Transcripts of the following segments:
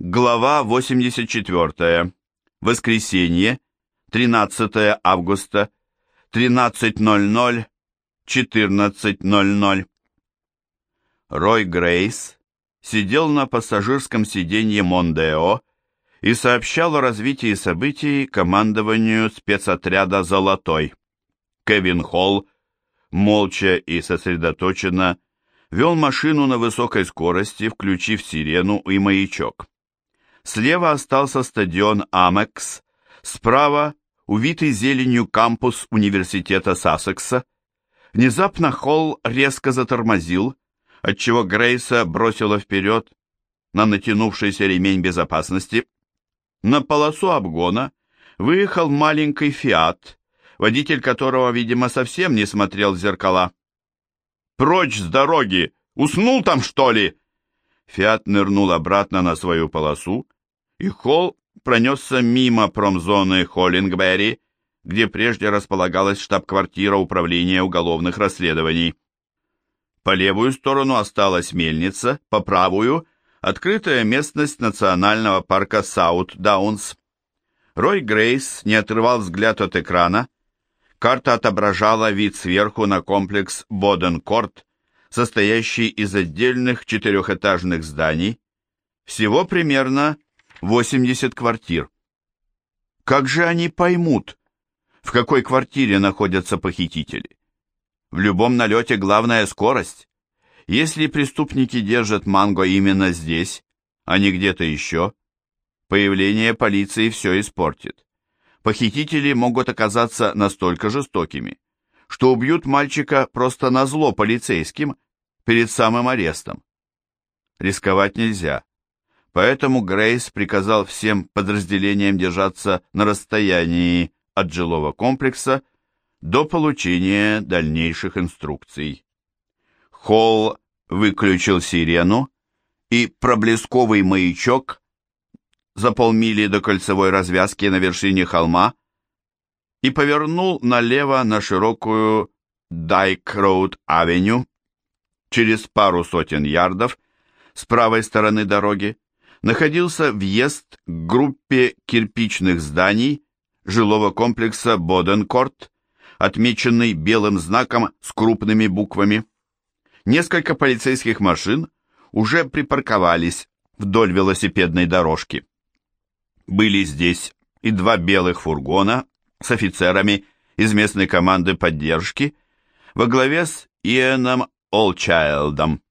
Глава 84. Воскресенье, 13 августа, 13.00, 14.00. Рой Грейс сидел на пассажирском сиденье Мондео и сообщал о развитии событий командованию спецотряда «Золотой». Кевин Холл, молча и сосредоточенно, вел машину на высокой скорости, включив сирену и маячок. Слева остался стадион Амекс, справа увитый зеленью кампус университета Сассекса. Внезапно Холл резко затормозил, отчего Грейса бросила вперед на натянувшийся ремень безопасности. На полосу обгона выехал маленький «Фиат», водитель которого, видимо, совсем не смотрел в зеркала. «Прочь с дороги! Уснул там, что ли?» Фиат нырнул обратно на свою полосу, и Холл пронесся мимо промзоны Холлингберри, где прежде располагалась штаб-квартира управления уголовных расследований. По левую сторону осталась мельница, по правую – открытая местность национального парка Саут-Даунс. Рой Грейс не отрывал взгляд от экрана. Карта отображала вид сверху на комплекс Боденкорт, состоящий из отдельных четырехэтажных зданий, всего примерно 80 квартир. Как же они поймут, в какой квартире находятся похитители? В любом налете главная скорость. Если преступники держат Манго именно здесь, а не где-то еще, появление полиции все испортит. Похитители могут оказаться настолько жестокими, что убьют мальчика просто на зло полицейским перед самым арестом. Рисковать нельзя. Поэтому Грейс приказал всем подразделениям держаться на расстоянии от жилого комплекса до получения дальнейших инструкций. Холл выключил сирену, и проблесковый маячок за полмили до кольцевой развязки на вершине холма и повернул налево на широкую Дайк-Роуд-Авеню. Через пару сотен ярдов с правой стороны дороги находился въезд к группе кирпичных зданий жилого комплекса Боденкорт, отмеченный белым знаком с крупными буквами. Несколько полицейских машин уже припарковались вдоль велосипедной дорожки. Были здесь и два белых фургона с офицерами из местной команды поддержки во главе с Иэном Олчайлдом.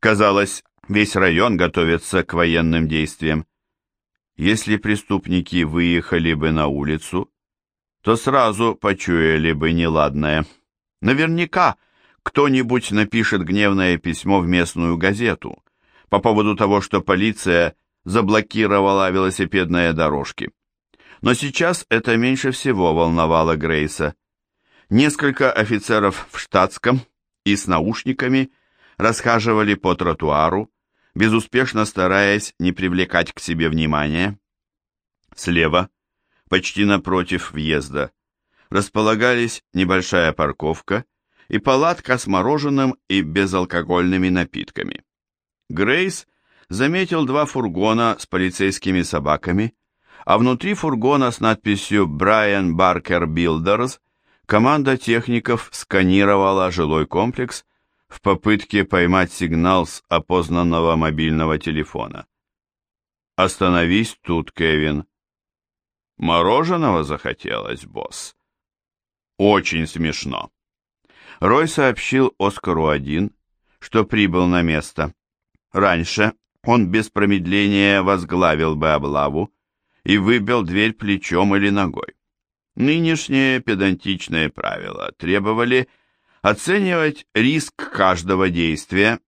Казалось, Весь район готовится к военным действиям. Если преступники выехали бы на улицу, то сразу почуяли бы неладное. Наверняка кто-нибудь напишет гневное письмо в местную газету по поводу того, что полиция заблокировала велосипедные дорожки. Но сейчас это меньше всего волновало Грейса. Несколько офицеров в штатском и с наушниками расхаживали по тротуару, безуспешно стараясь не привлекать к себе внимания. Слева, почти напротив въезда, располагались небольшая парковка и палатка с мороженым и безалкогольными напитками. Грейс заметил два фургона с полицейскими собаками, а внутри фургона с надписью «Брайан Баркер Билдерс» команда техников сканировала жилой комплекс в попытке поймать сигнал с опознанного мобильного телефона. «Остановись тут, Кевин». «Мороженого захотелось, босс?» «Очень смешно». Рой сообщил Оскару-1, что прибыл на место. Раньше он без промедления возглавил бы облаву и выбил дверь плечом или ногой. Нынешние педантичные правила требовали Оценивать риск каждого действия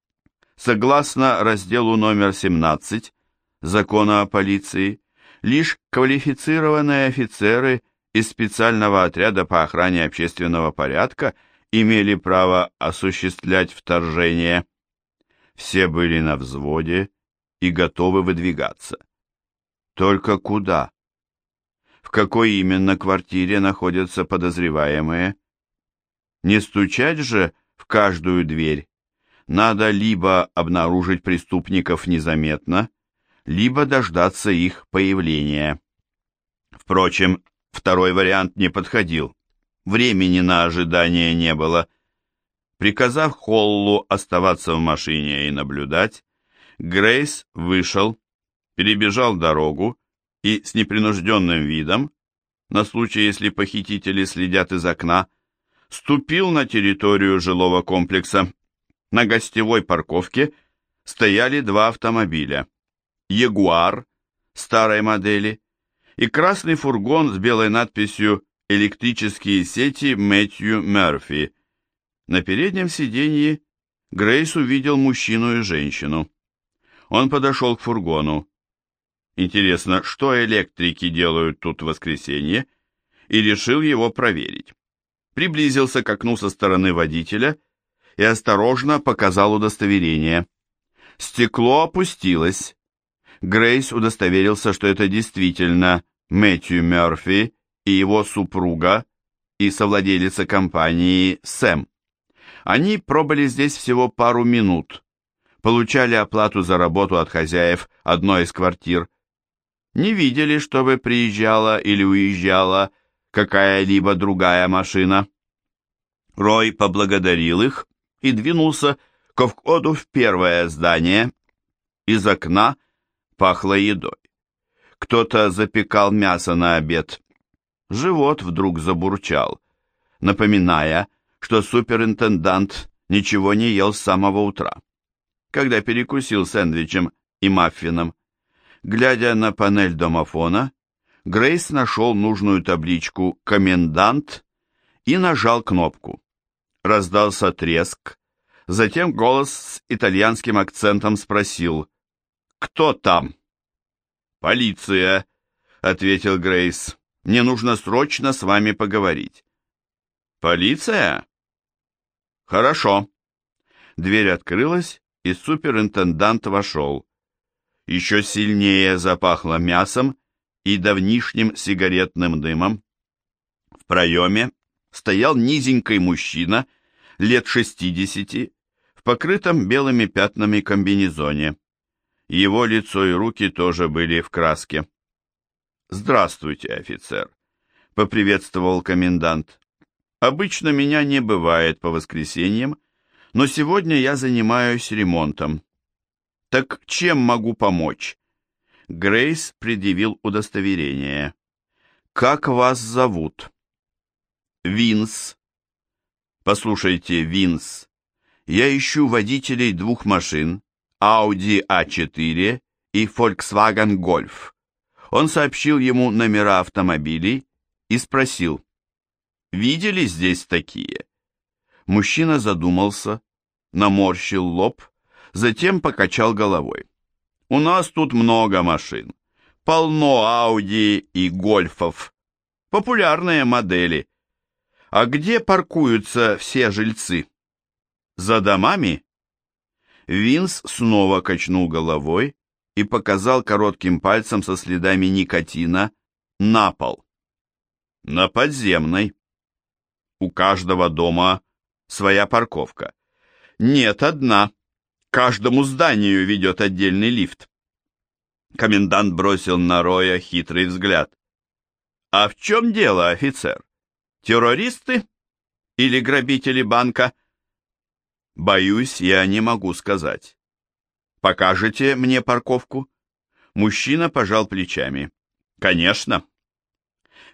согласно разделу номер 17 Закона о полиции лишь квалифицированные офицеры из специального отряда по охране общественного порядка имели право осуществлять вторжение. Все были на взводе и готовы выдвигаться. Только куда? В какой именно квартире находятся подозреваемые? Не стучать же в каждую дверь. Надо либо обнаружить преступников незаметно, либо дождаться их появления. Впрочем, второй вариант не подходил. Времени на ожидание не было. Приказав Холлу оставаться в машине и наблюдать, Грейс вышел, перебежал дорогу и с непринужденным видом, на случай, если похитители следят из окна, ступил на территорию жилого комплекса. На гостевой парковке стояли два автомобиля. «Ягуар» старой модели и красный фургон с белой надписью «Электрические сети Мэтью Мерфи». На переднем сиденье Грейс увидел мужчину и женщину. Он подошел к фургону. Интересно, что электрики делают тут в воскресенье? И решил его проверить. Приблизился к окну со стороны водителя и осторожно показал удостоверение. Стекло опустилось. Грейс удостоверился, что это действительно Мэтью Мерфи и его супруга и совладелица компании Сэм. Они пробыли здесь всего пару минут, получали оплату за работу от хозяев одной из квартир, не видели, чтобы приезжала или уезжала какая-либо другая машина. Рой поблагодарил их и двинулся ко входу в первое здание. Из окна пахло едой. Кто-то запекал мясо на обед. Живот вдруг забурчал, напоминая, что суперинтендант ничего не ел с самого утра, когда перекусил сэндвичем и маффином. Глядя на панель домофона, Грейс нашел нужную табличку «Комендант» и нажал кнопку. Раздался треск, затем голос с итальянским акцентом спросил «Кто там?» «Полиция», — ответил Грейс. «Мне нужно срочно с вами поговорить». «Полиция?» «Хорошо». Дверь открылась, и суперинтендант вошел еще сильнее запахло мясом и давнишним сигаретным дымом. В проеме стоял низенький мужчина лет шестидесяти в покрытом белыми пятнами комбинезоне. Его лицо и руки тоже были в краске. «Здравствуйте, офицер», — поприветствовал комендант. «Обычно меня не бывает по воскресеньям, но сегодня я занимаюсь ремонтом. «Так чем могу помочь?» Грейс предъявил удостоверение. «Как вас зовут?» «Винс». «Послушайте, Винс, я ищу водителей двух машин, Audi A4 и Volkswagen Golf». Он сообщил ему номера автомобилей и спросил, «Видели здесь такие?» Мужчина задумался, наморщил лоб затем покачал головой. «У нас тут много машин. Полно Ауди и Гольфов. Популярные модели. А где паркуются все жильцы? За домами?» Винс снова качнул головой и показал коротким пальцем со следами никотина на пол. На подземной. У каждого дома своя парковка. Нет, одна каждому зданию ведет отдельный лифт. Комендант бросил на Роя хитрый взгляд. «А в чем дело, офицер? Террористы? Или грабители банка?» «Боюсь, я не могу сказать. Покажете мне парковку?» Мужчина пожал плечами. «Конечно».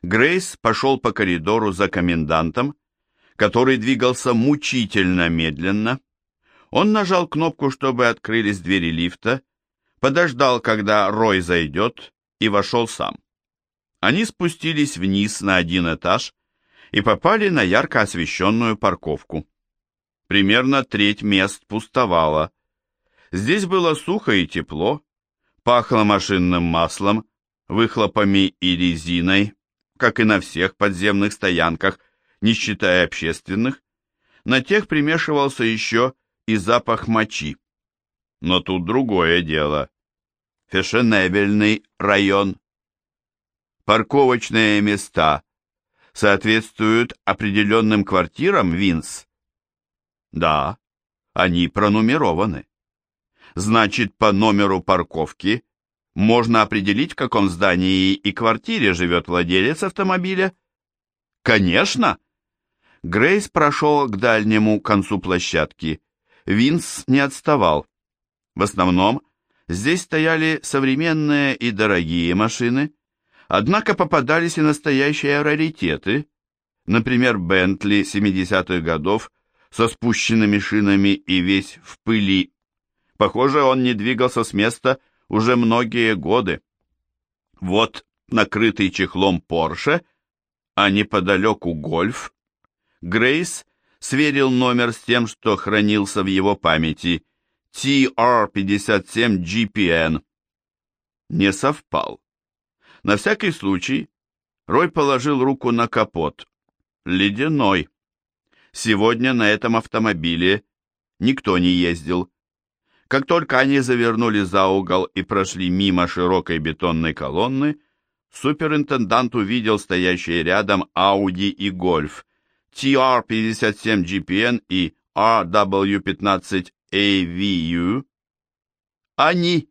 Грейс пошел по коридору за комендантом, который двигался мучительно медленно, он нажал кнопку, чтобы открылись двери лифта, подождал, когда Рой зайдет, и вошел сам. Они спустились вниз на один этаж и попали на ярко освещенную парковку. Примерно треть мест пустовала. Здесь было сухо и тепло, пахло машинным маслом, выхлопами и резиной, как и на всех подземных стоянках, не считая общественных. На тех примешивался еще и запах мочи. Но тут другое дело. Фешенебельный район. Парковочные места соответствуют определенным квартирам Винс? Да, они пронумерованы. Значит, по номеру парковки Можно определить, в каком здании и квартире живет владелец автомобиля? Конечно. Грейс прошел к дальнему концу площадки. Винс не отставал. В основном здесь стояли современные и дорогие машины, однако попадались и настоящие раритеты, например, Бентли 70-х годов со спущенными шинами и весь в пыли. Похоже, он не двигался с места уже многие годы. Вот накрытый чехлом Порше, а неподалеку гольф. Грейс сверил номер с тем, что хранился в его памяти, TR-57GPN. Не совпал. На всякий случай Рой положил руку на капот. Ледяной. Сегодня на этом автомобиле никто не ездил. Как только они завернули за угол и прошли мимо широкой бетонной колонны, суперинтендант увидел стоящие рядом Audi и Golf, TR-57GPN и RW-15AVU. Они